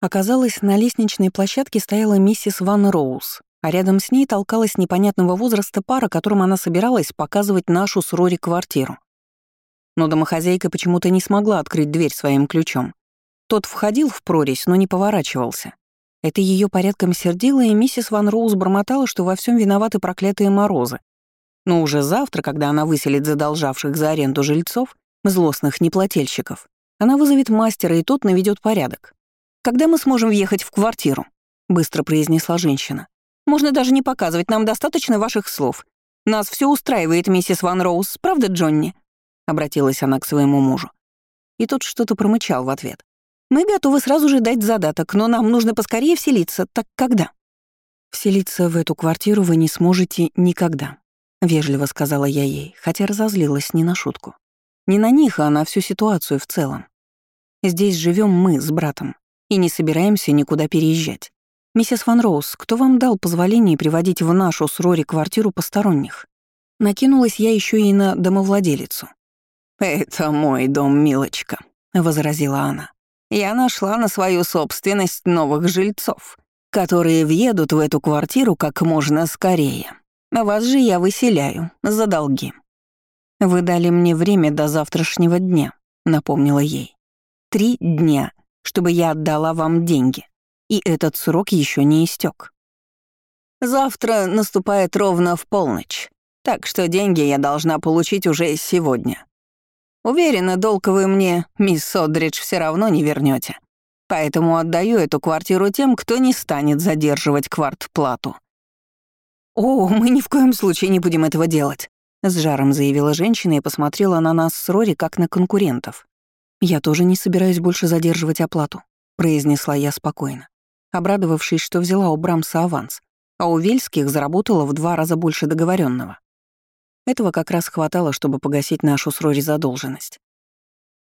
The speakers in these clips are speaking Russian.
Оказалось, на лестничной площадке стояла миссис Ван Роуз, а рядом с ней толкалась непонятного возраста пара, которым она собиралась показывать нашу с Рори квартиру. Но домохозяйка почему-то не смогла открыть дверь своим ключом. Тот входил в прорезь, но не поворачивался. Это ее порядком сердило, и миссис Ван Роуз бормотала, что во всем виноваты проклятые морозы. Но уже завтра, когда она выселит задолжавших за аренду жильцов, злостных неплательщиков, она вызовет мастера, и тот наведет порядок. «Когда мы сможем въехать в квартиру?» — быстро произнесла женщина. «Можно даже не показывать, нам достаточно ваших слов. Нас все устраивает, миссис Ван Роуз, правда, Джонни?» — обратилась она к своему мужу. И тот что-то промычал в ответ. «Мы готовы сразу же дать задаток, но нам нужно поскорее вселиться. Так когда?» «Вселиться в эту квартиру вы не сможете никогда», — вежливо сказала я ей, хотя разозлилась не на шутку. Не на них, а на всю ситуацию в целом. Здесь живем мы с братом и не собираемся никуда переезжать. Миссис Ван Роуз, кто вам дал позволение приводить в нашу с Рори квартиру посторонних? Накинулась я еще и на домовладелицу. «Это мой дом, милочка», — возразила она. «Я нашла на свою собственность новых жильцов, которые въедут в эту квартиру как можно скорее. Вас же я выселяю за долги». «Вы дали мне время до завтрашнего дня», — напомнила ей. «Три дня чтобы я отдала вам деньги. И этот срок еще не истек. Завтра наступает ровно в полночь, так что деньги я должна получить уже сегодня. Уверена, долг вы мне, мисс Содридж, все равно не вернете. Поэтому отдаю эту квартиру тем, кто не станет задерживать квартплату. «О, мы ни в коем случае не будем этого делать», — с жаром заявила женщина и посмотрела на нас с Рори как на конкурентов. «Я тоже не собираюсь больше задерживать оплату», — произнесла я спокойно, обрадовавшись, что взяла у Брамса аванс, а у Вельских заработала в два раза больше договоренного. Этого как раз хватало, чтобы погасить нашу с Рори задолженность.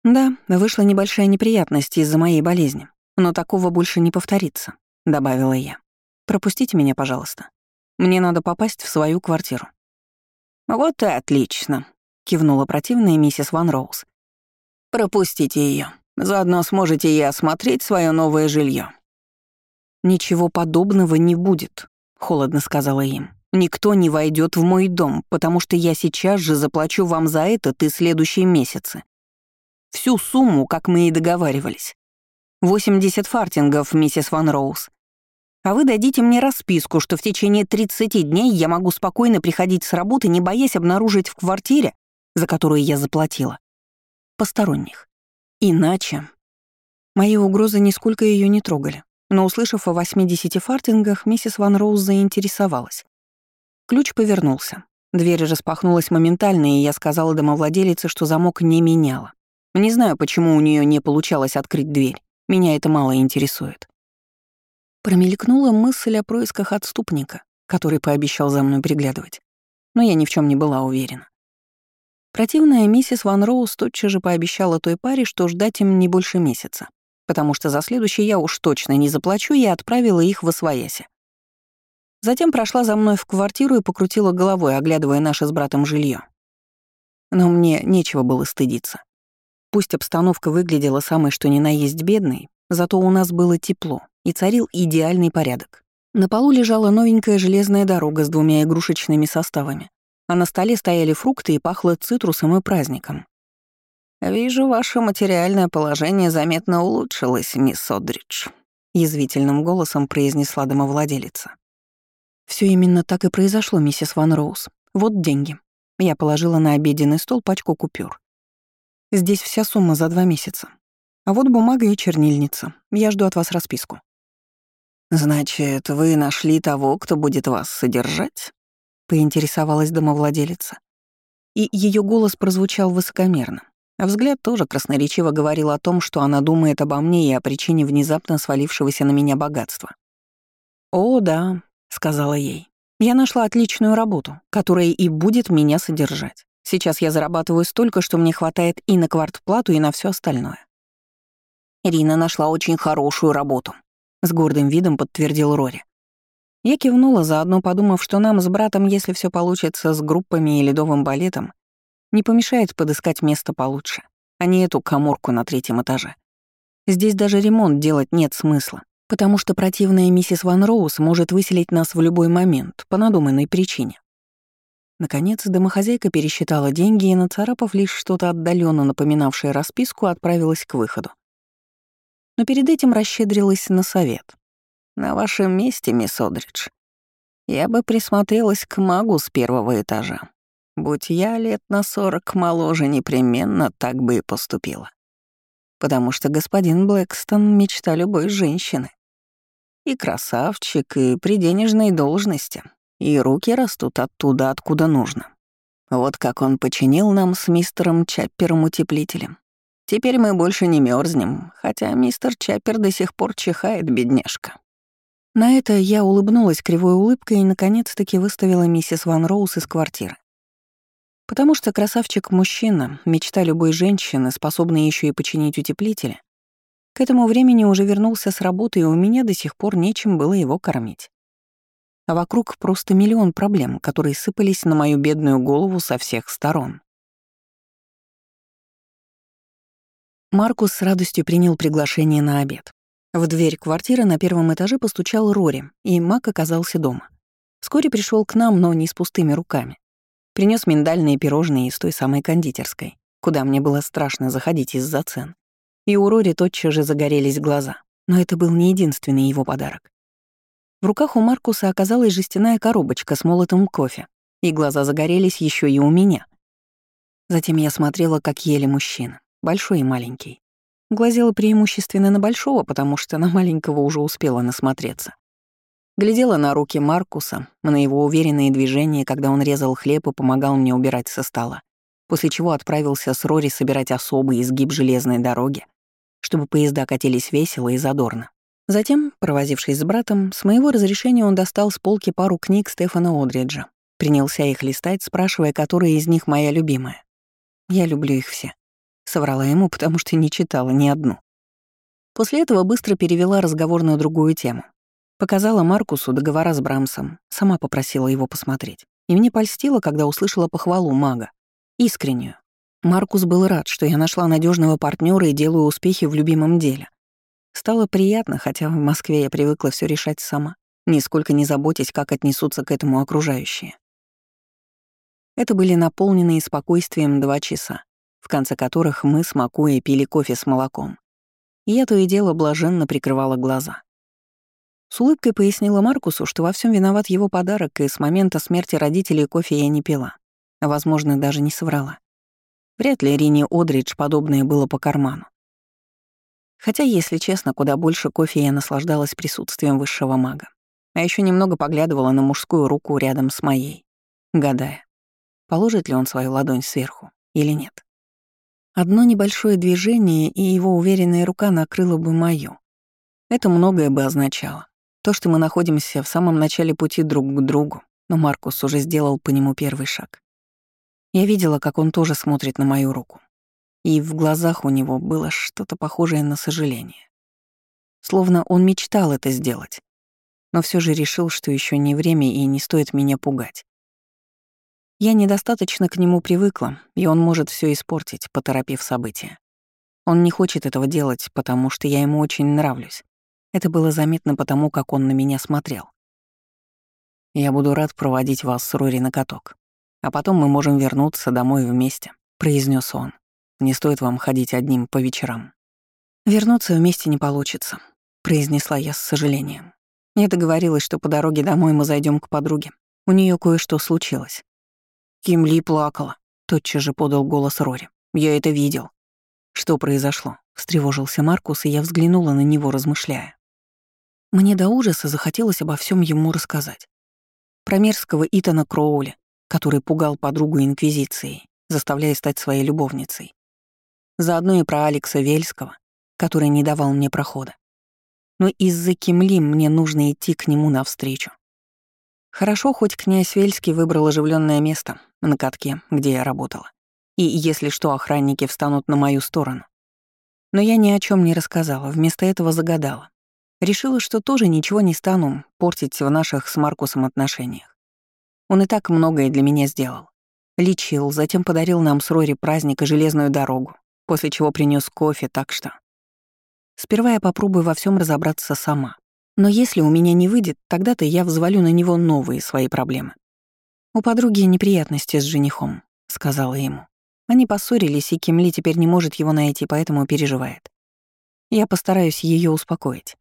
«Да, вышла небольшая неприятность из-за моей болезни, но такого больше не повторится», — добавила я. «Пропустите меня, пожалуйста. Мне надо попасть в свою квартиру». «Вот и отлично», — кивнула противная миссис Ван Роуз. Пропустите ее. Заодно сможете и осмотреть свое новое жилье. Ничего подобного не будет, холодно сказала им. Никто не войдет в мой дом, потому что я сейчас же заплачу вам за этот и следующие месяцы. Всю сумму, как мы и договаривались. 80 фартингов, миссис Ван Роуз. А вы дадите мне расписку, что в течение 30 дней я могу спокойно приходить с работы, не боясь обнаружить в квартире, за которую я заплатила, посторонних. Иначе... Мои угрозы нисколько ее не трогали, но, услышав о 80 фартингах, миссис Ван Роуз заинтересовалась. Ключ повернулся. Дверь распахнулась моментально, и я сказала домовладелице, что замок не меняла. Не знаю, почему у нее не получалось открыть дверь. Меня это мало интересует. Промелькнула мысль о происках отступника, который пообещал за мной приглядывать. Но я ни в чем не была уверена. Противная миссис Ван Роуз тотчас же пообещала той паре, что ждать им не больше месяца, потому что за следующий я уж точно не заплачу и отправила их в Освояси. Затем прошла за мной в квартиру и покрутила головой, оглядывая наше с братом жилье. Но мне нечего было стыдиться. Пусть обстановка выглядела самой что ни на есть бедной, зато у нас было тепло и царил идеальный порядок. На полу лежала новенькая железная дорога с двумя игрушечными составами, а на столе стояли фрукты и пахло цитрусом и праздником. «Вижу, ваше материальное положение заметно улучшилось, мисс Одридж», — язвительным голосом произнесла домовладелица. Все именно так и произошло, миссис Ван Роуз. Вот деньги. Я положила на обеденный стол пачку купюр. Здесь вся сумма за два месяца. А вот бумага и чернильница. Я жду от вас расписку». «Значит, вы нашли того, кто будет вас содержать?» Поинтересовалась домовладелица. И ее голос прозвучал высокомерно. А взгляд тоже красноречиво говорил о том, что она думает обо мне и о причине внезапно свалившегося на меня богатства. «О, да», — сказала ей. «Я нашла отличную работу, которая и будет меня содержать. Сейчас я зарабатываю столько, что мне хватает и на квартплату, и на все остальное». «Ирина нашла очень хорошую работу», — с гордым видом подтвердил Рори. Я кивнула, заодно подумав, что нам с братом, если все получится с группами и ледовым балетом, не помешает подыскать место получше, а не эту коморку на третьем этаже. Здесь даже ремонт делать нет смысла, потому что противная миссис Ван Роуз может выселить нас в любой момент, по надуманной причине. Наконец, домохозяйка пересчитала деньги и, нацарапав лишь что-то отдаленно напоминавшее расписку, отправилась к выходу. Но перед этим расщедрилась на совет. «На вашем месте, мисс Одридж, я бы присмотрелась к магу с первого этажа. Будь я лет на сорок моложе, непременно так бы и поступила. Потому что господин Блэкстон — мечта любой женщины. И красавчик, и при денежной должности, и руки растут оттуда, откуда нужно. Вот как он починил нам с мистером Чаппером-утеплителем. Теперь мы больше не мерзнем, хотя мистер Чаппер до сих пор чихает, бедняжка. На это я улыбнулась кривой улыбкой и наконец-таки выставила миссис Ван Роуз из квартиры. Потому что красавчик-мужчина, мечта любой женщины, способный еще и починить утеплители, к этому времени уже вернулся с работы, и у меня до сих пор нечем было его кормить а вокруг просто миллион проблем, которые сыпались на мою бедную голову со всех сторон. Маркус с радостью принял приглашение на обед. В дверь квартиры на первом этаже постучал Рори, и Мак оказался дома. Вскоре пришел к нам, но не с пустыми руками. Принес миндальные пирожные из той самой кондитерской, куда мне было страшно заходить из-за цен. И у Рори тотчас же загорелись глаза. Но это был не единственный его подарок. В руках у Маркуса оказалась жестяная коробочка с молотым кофе, и глаза загорелись еще и у меня. Затем я смотрела, как ели мужчина, большой и маленький. Глазела преимущественно на большого, потому что на маленького уже успела насмотреться. Глядела на руки Маркуса, на его уверенные движения, когда он резал хлеб и помогал мне убирать со стола, после чего отправился с Рори собирать особый изгиб железной дороги, чтобы поезда катились весело и задорно. Затем, провозившись с братом, с моего разрешения он достал с полки пару книг Стефана Одриджа. Принялся их листать, спрашивая, которая из них моя любимая. «Я люблю их все», — соврала ему, потому что не читала ни одну. После этого быстро перевела разговор на другую тему. Показала Маркусу договора с Брамсом, сама попросила его посмотреть. И мне польстило, когда услышала похвалу мага. Искреннюю. Маркус был рад, что я нашла надежного партнера и делаю успехи в любимом деле. Стало приятно, хотя в Москве я привыкла все решать сама, нисколько не заботясь, как отнесутся к этому окружающие. Это были наполненные спокойствием два часа, в конце которых мы с Макуей пили кофе с молоком. Я то и дело блаженно прикрывала глаза. С улыбкой пояснила Маркусу, что во всем виноват его подарок, и с момента смерти родителей кофе я не пила. А, возможно, даже не соврала. Вряд ли Рине Одридж подобное было по карману. Хотя, если честно, куда больше кофе я наслаждалась присутствием высшего мага. А еще немного поглядывала на мужскую руку рядом с моей, гадая, положит ли он свою ладонь сверху или нет. Одно небольшое движение, и его уверенная рука накрыла бы мою. Это многое бы означало. То, что мы находимся в самом начале пути друг к другу, но Маркус уже сделал по нему первый шаг. Я видела, как он тоже смотрит на мою руку и в глазах у него было что-то похожее на сожаление. Словно он мечтал это сделать, но все же решил, что еще не время и не стоит меня пугать. Я недостаточно к нему привыкла, и он может все испортить, поторопив события. Он не хочет этого делать, потому что я ему очень нравлюсь. Это было заметно потому, как он на меня смотрел. «Я буду рад проводить вас с Рори на каток, а потом мы можем вернуться домой вместе», — произнес он. Не стоит вам ходить одним по вечерам. Вернуться вместе не получится, произнесла я с сожалением. Я договорилась, что по дороге домой мы зайдем к подруге. У нее кое-что случилось. Кимли плакала, тотчас же подал голос Рори. Я это видел. Что произошло? встревожился Маркус, и я взглянула на него, размышляя. Мне до ужаса захотелось обо всем ему рассказать. Про мерзкого Итана Кроули, который пугал подругу Инквизицией, заставляя стать своей любовницей. Заодно и про Алекса Вельского, который не давал мне прохода. Но из-за Кимли мне нужно идти к нему навстречу. Хорошо, хоть князь Вельский выбрал оживленное место на катке, где я работала. И если что, охранники встанут на мою сторону. Но я ни о чем не рассказала, вместо этого загадала. Решила, что тоже ничего не стану портить в наших с Маркусом отношениях. Он и так многое для меня сделал. Лечил, затем подарил нам с Рори праздник и железную дорогу, после чего принес кофе, так что... Сперва я попробую во всем разобраться сама. Но если у меня не выйдет, тогда-то я взвалю на него новые свои проблемы. «У подруги неприятности с женихом», — сказала ему. Они поссорились, и Кимли теперь не может его найти, поэтому переживает. Я постараюсь ее успокоить.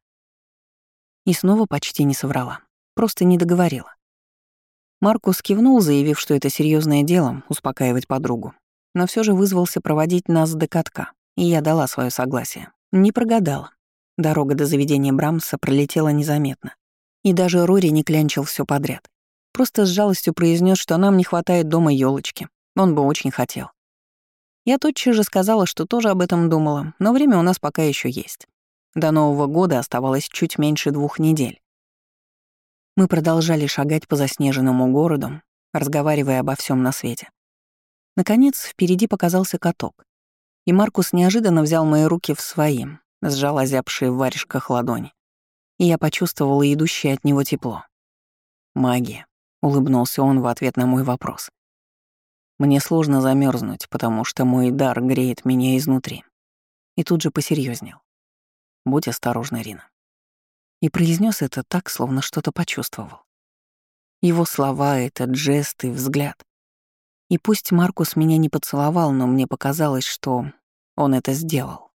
И снова почти не соврала. Просто не договорила. Маркус кивнул, заявив, что это серьезное дело — успокаивать подругу. Но все же вызвался проводить нас до катка, и я дала свое согласие. Не прогадала. Дорога до заведения Брамса пролетела незаметно. И даже Рори не клянчил все подряд. Просто с жалостью произнес, что нам не хватает дома елочки. Он бы очень хотел. Я тотчас же сказала, что тоже об этом думала, но время у нас пока еще есть. До Нового года оставалось чуть меньше двух недель. Мы продолжали шагать по заснеженному городу, разговаривая обо всем на свете. Наконец, впереди показался каток, и Маркус неожиданно взял мои руки в свои, сжал озябшие в варежках ладони, и я почувствовала идущее от него тепло. «Магия», — улыбнулся он в ответ на мой вопрос. «Мне сложно замерзнуть, потому что мой дар греет меня изнутри». И тут же посерьезнел. «Будь осторожна, Рина и произнес это так, словно что-то почувствовал. Его слова, этот жест и взгляд. И пусть Маркус меня не поцеловал, но мне показалось, что он это сделал.